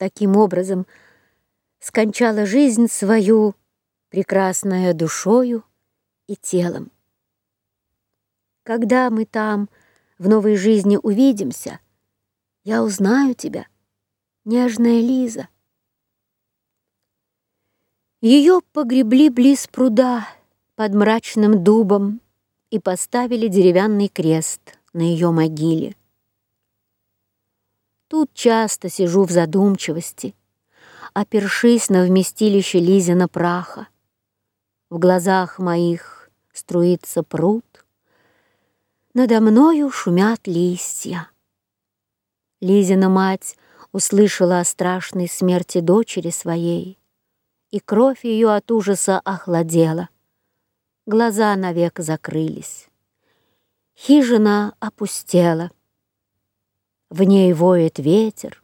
Таким образом, скончала жизнь свою, прекрасная душою и телом. Когда мы там в новой жизни увидимся, я узнаю тебя, нежная Лиза. Ее погребли близ пруда под мрачным дубом и поставили деревянный крест на ее могиле. Тут часто сижу в задумчивости, опершись на вместилище Лизина праха. В глазах моих струится пруд, надо мною шумят листья. Лизина мать услышала о страшной смерти дочери своей, и кровь ее от ужаса охладела. Глаза навек закрылись. Хижина опустела — в ней воет ветер,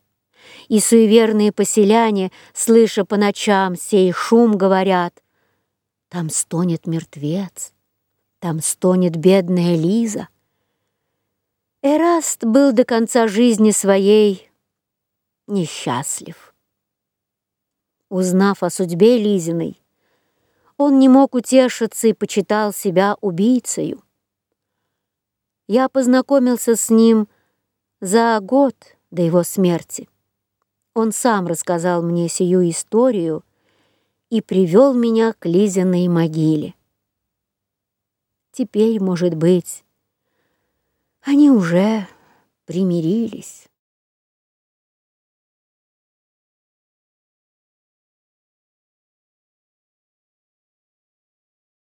и суеверные поселяне, слыша по ночам сей шум, говорят, там стонет мертвец, там стонет бедная Лиза. Эраст был до конца жизни своей несчастлив. Узнав о судьбе Лизиной, он не мог утешиться и почитал себя убийцею. Я познакомился с ним за год до его смерти он сам рассказал мне сию историю и привел меня к Лизиной могиле. Теперь, может быть, они уже примирились.